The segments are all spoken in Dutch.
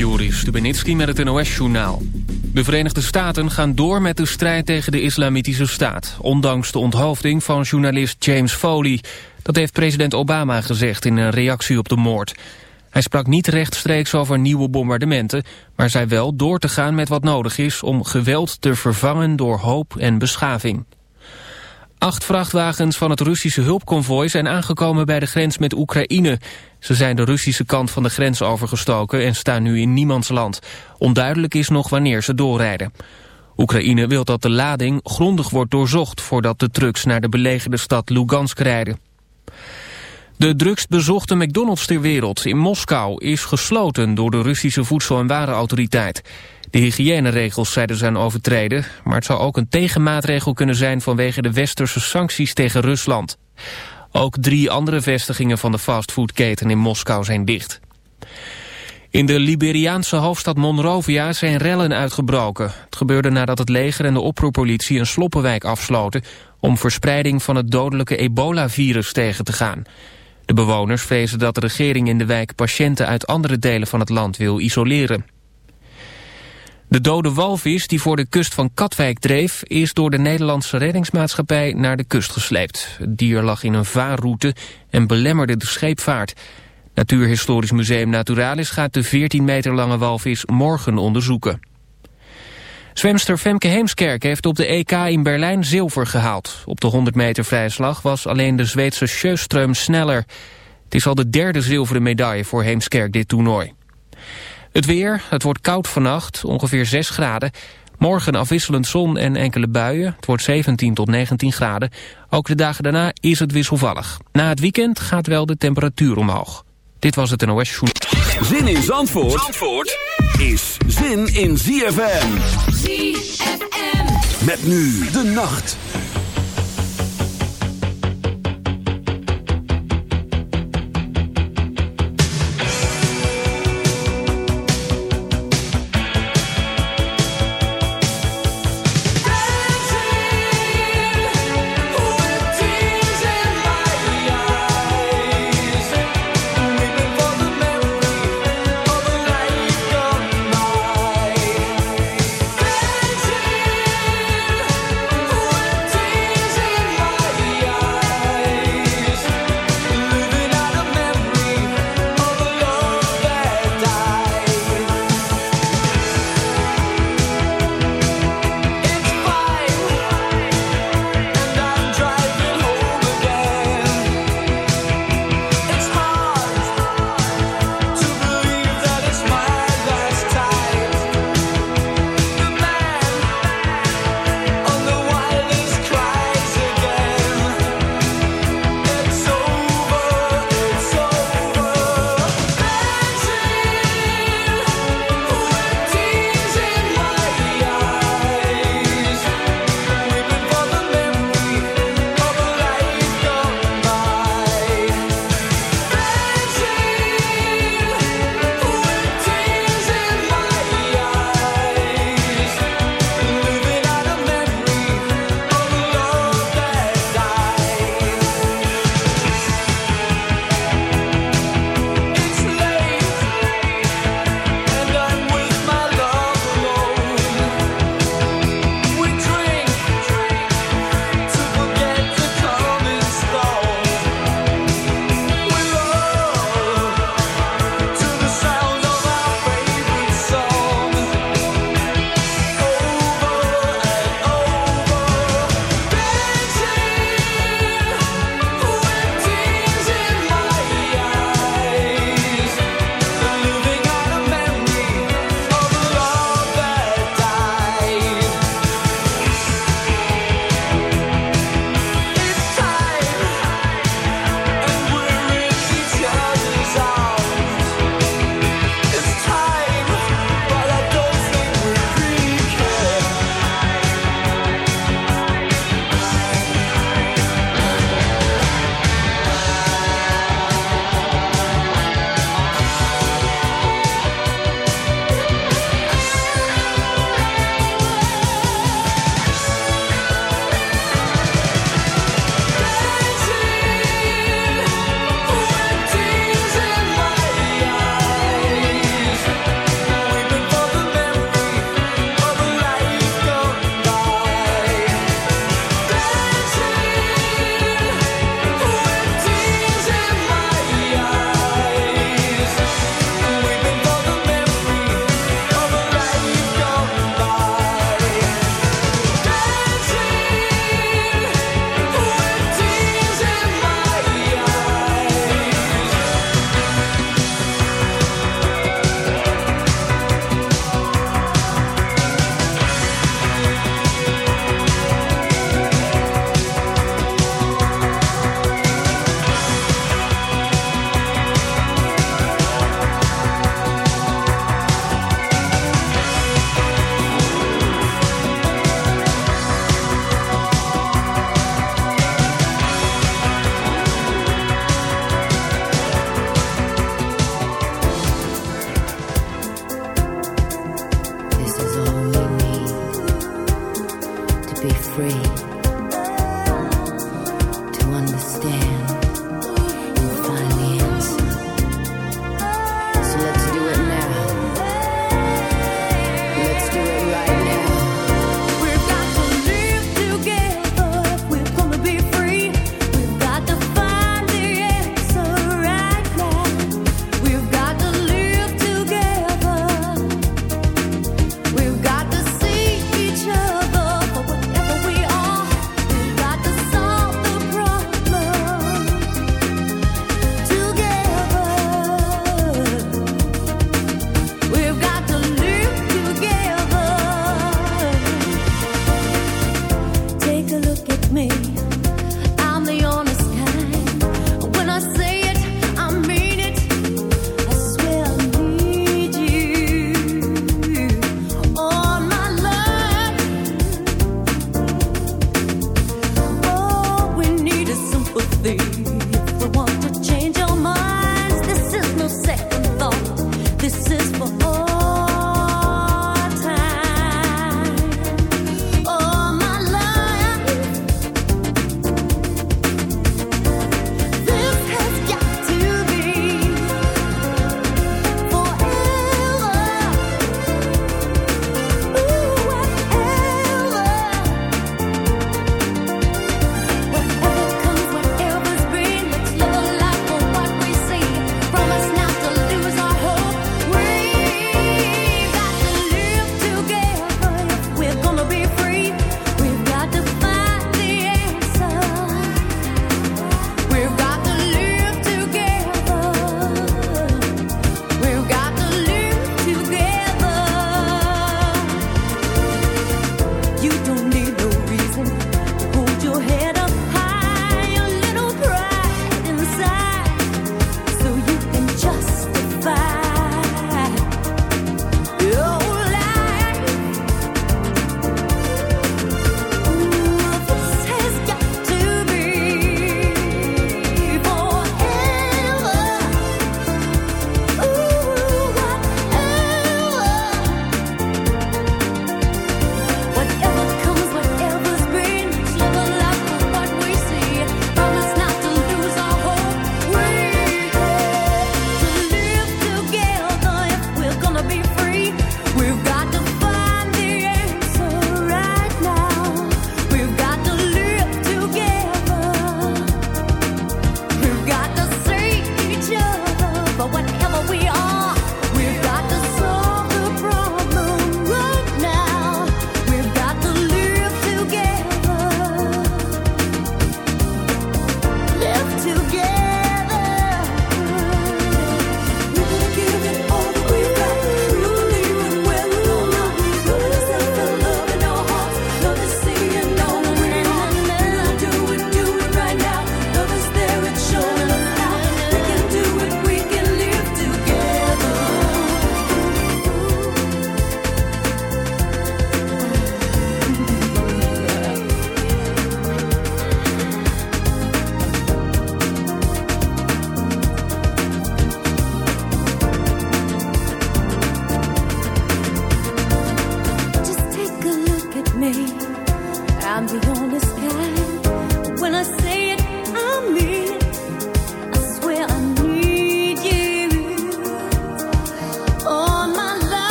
Joris Stubenitski met het NOS-journaal. De Verenigde Staten gaan door met de strijd tegen de islamitische staat... ondanks de onthoofding van journalist James Foley. Dat heeft president Obama gezegd in een reactie op de moord. Hij sprak niet rechtstreeks over nieuwe bombardementen... maar zei wel door te gaan met wat nodig is... om geweld te vervangen door hoop en beschaving. Acht vrachtwagens van het Russische hulpconvooi zijn aangekomen bij de grens met Oekraïne. Ze zijn de Russische kant van de grens overgestoken en staan nu in niemands land. Onduidelijk is nog wanneer ze doorrijden. Oekraïne wil dat de lading grondig wordt doorzocht voordat de trucks naar de belegerde stad Lugansk rijden. De drukst bezochte McDonald's ter wereld in Moskou is gesloten door de Russische Voedsel- en Warenautoriteit. De hygiëneregels zeiden zijn overtreden, maar het zou ook een tegenmaatregel kunnen zijn vanwege de westerse sancties tegen Rusland. Ook drie andere vestigingen van de fastfoodketen in Moskou zijn dicht. In de Liberiaanse hoofdstad Monrovia zijn rellen uitgebroken. Het gebeurde nadat het leger en de oproerpolitie een sloppenwijk afsloten... om verspreiding van het dodelijke ebola-virus tegen te gaan. De bewoners vrezen dat de regering in de wijk patiënten uit andere delen van het land wil isoleren. De dode walvis die voor de kust van Katwijk dreef... is door de Nederlandse reddingsmaatschappij naar de kust gesleept. Het dier lag in een vaarroute en belemmerde de scheepvaart. Natuurhistorisch Museum Naturalis gaat de 14 meter lange walvis morgen onderzoeken. Zwemster Femke Heemskerk heeft op de EK in Berlijn zilver gehaald. Op de 100 meter vrije slag was alleen de Zweedse Sjöström sneller. Het is al de derde zilveren medaille voor Heemskerk dit toernooi. Het weer, het wordt koud vannacht, ongeveer 6 graden. Morgen afwisselend zon en enkele buien. Het wordt 17 tot 19 graden. Ook de dagen daarna is het wisselvallig. Na het weekend gaat wel de temperatuur omhoog. Dit was het NOS Show. Zin in Zandvoort, Zandvoort is zin in ZFM. ZFM. Met nu de nacht.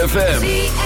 ZFM.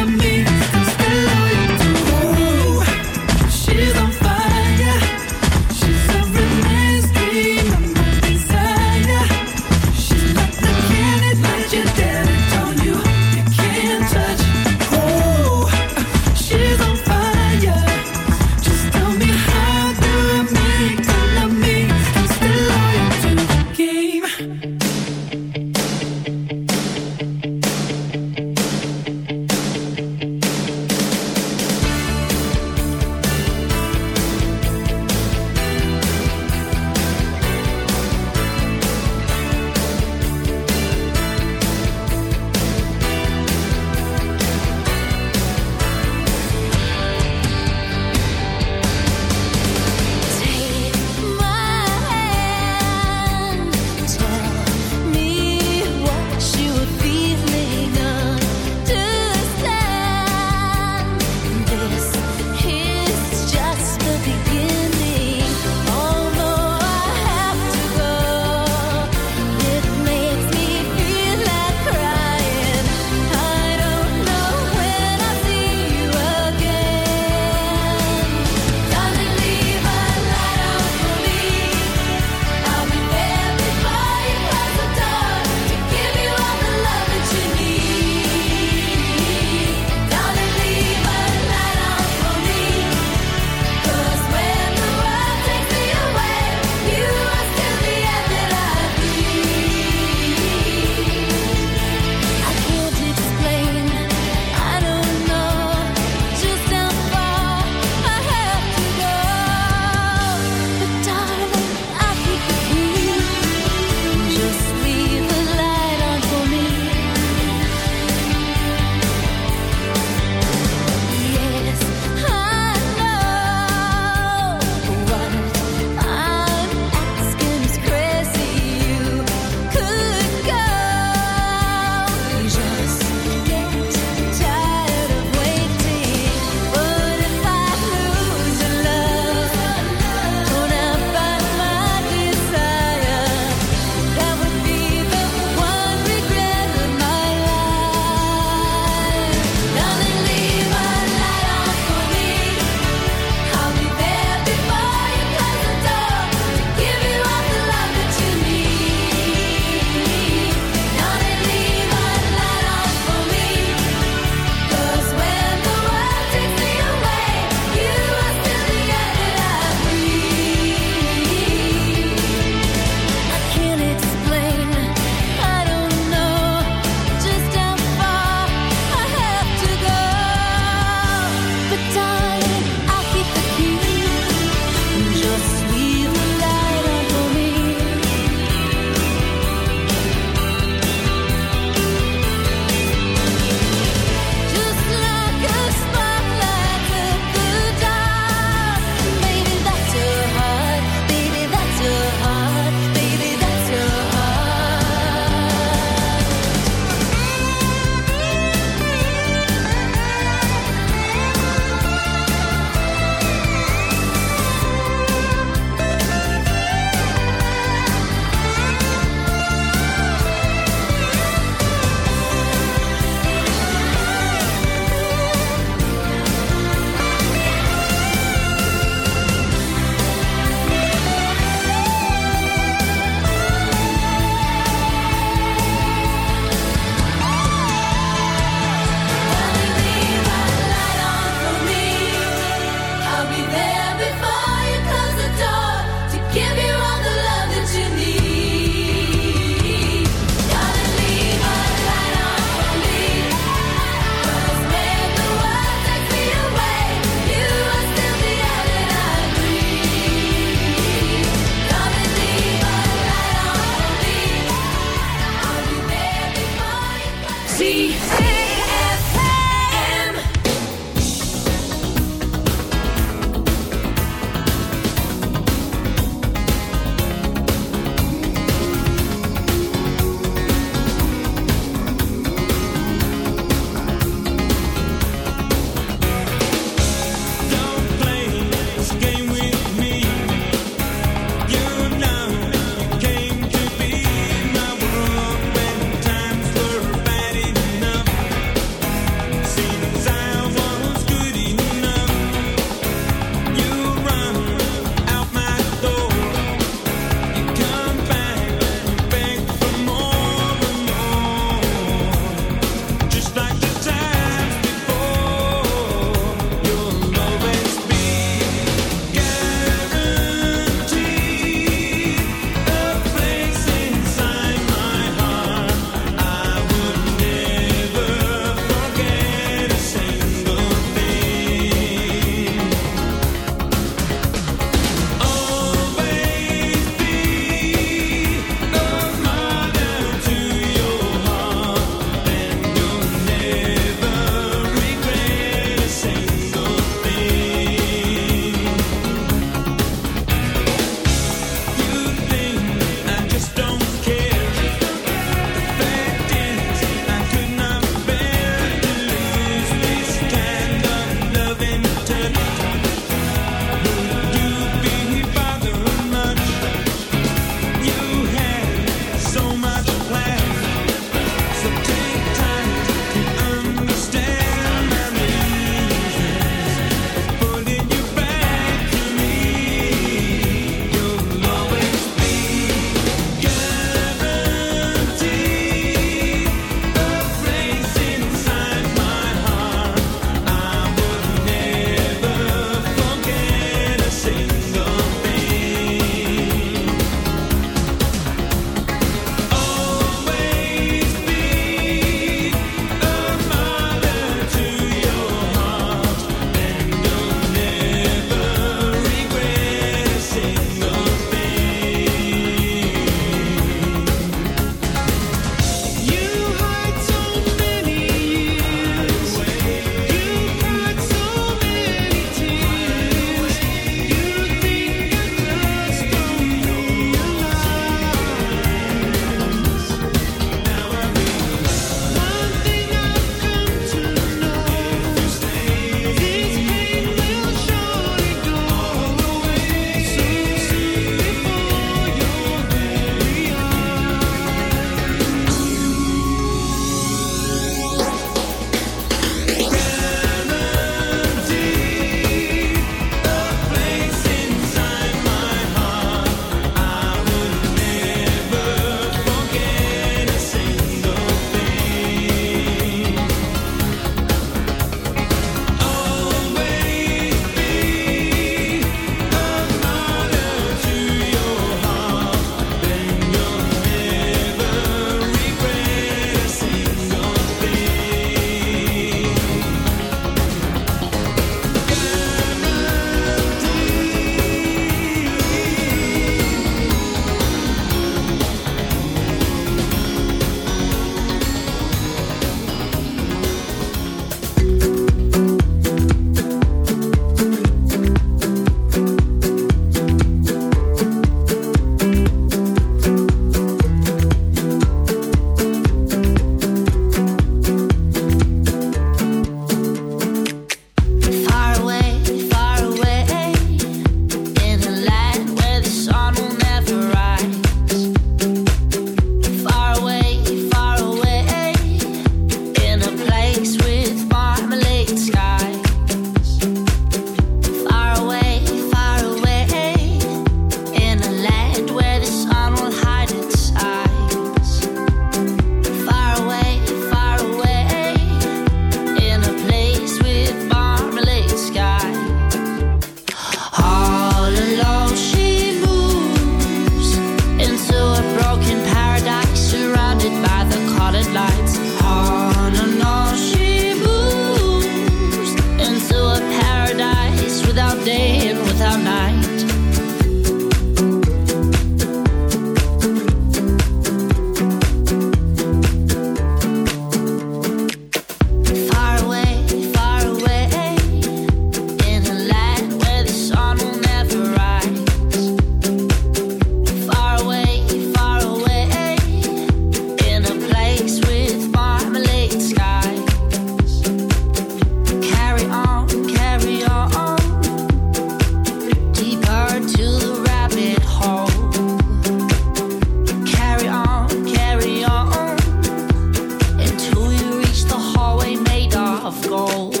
of gold.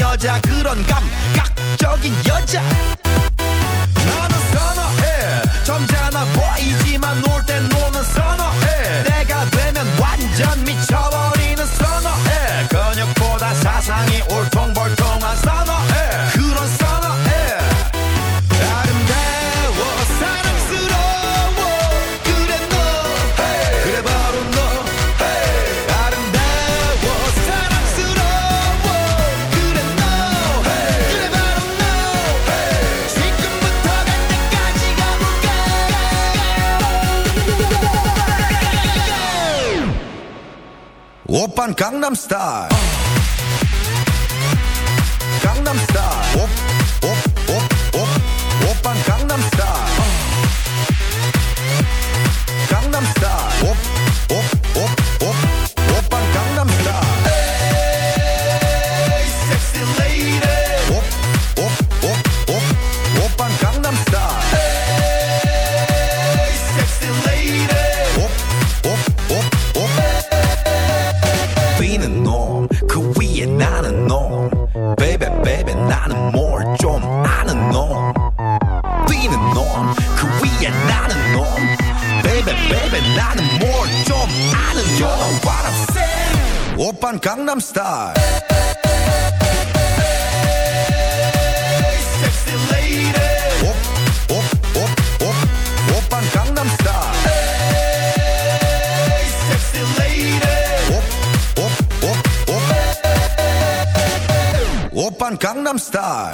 여자 그런 감각적인 여자. Gangnam Style.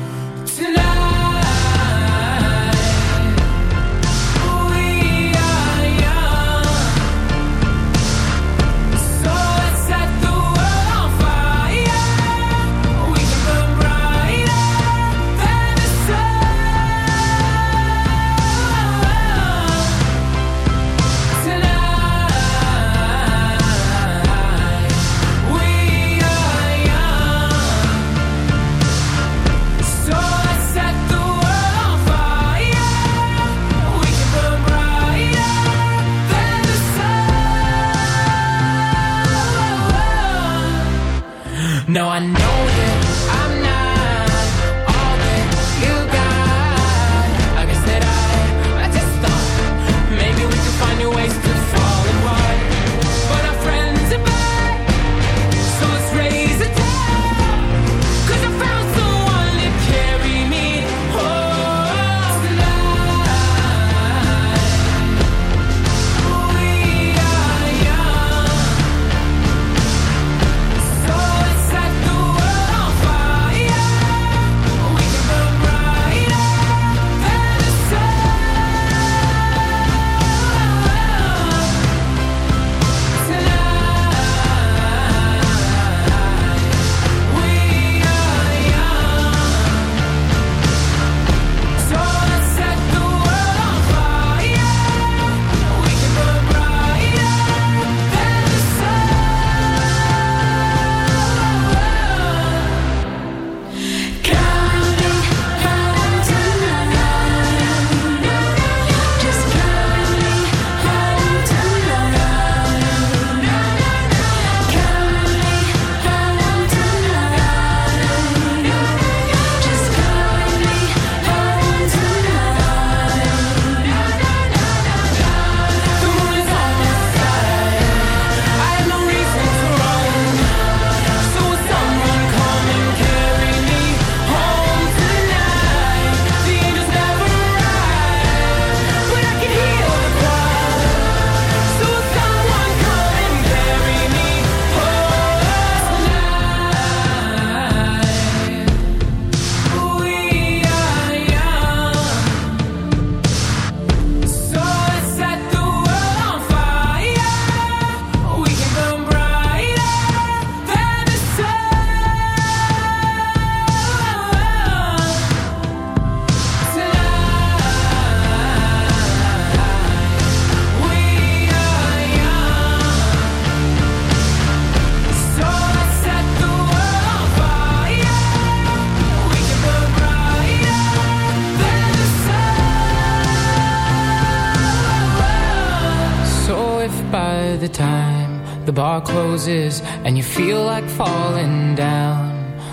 No, I know.